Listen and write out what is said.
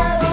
quiero